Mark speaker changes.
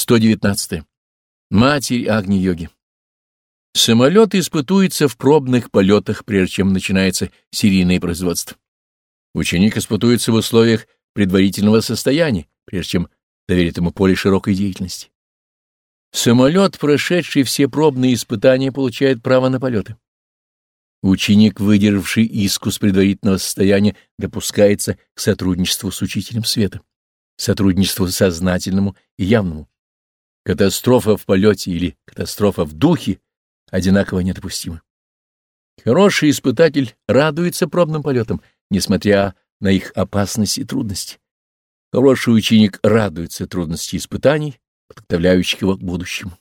Speaker 1: 119. Матерь Агни-йоги. Самолет испытуется в пробных полетах, прежде чем начинается серийное производство. Ученик испытуется в условиях предварительного состояния, прежде чем доверит ему поле широкой деятельности. Самолет, прошедший все пробные испытания, получает право на полеты. Ученик, выдержавший искус предварительного состояния, допускается к сотрудничеству с учителем света, сотрудничеству сознательному и явному. Катастрофа в полете или катастрофа в духе одинаково недопустимы. Хороший испытатель радуется пробным полетам, несмотря на их опасность и трудности. Хороший ученик радуется трудности испытаний, подготовляющих его к будущему.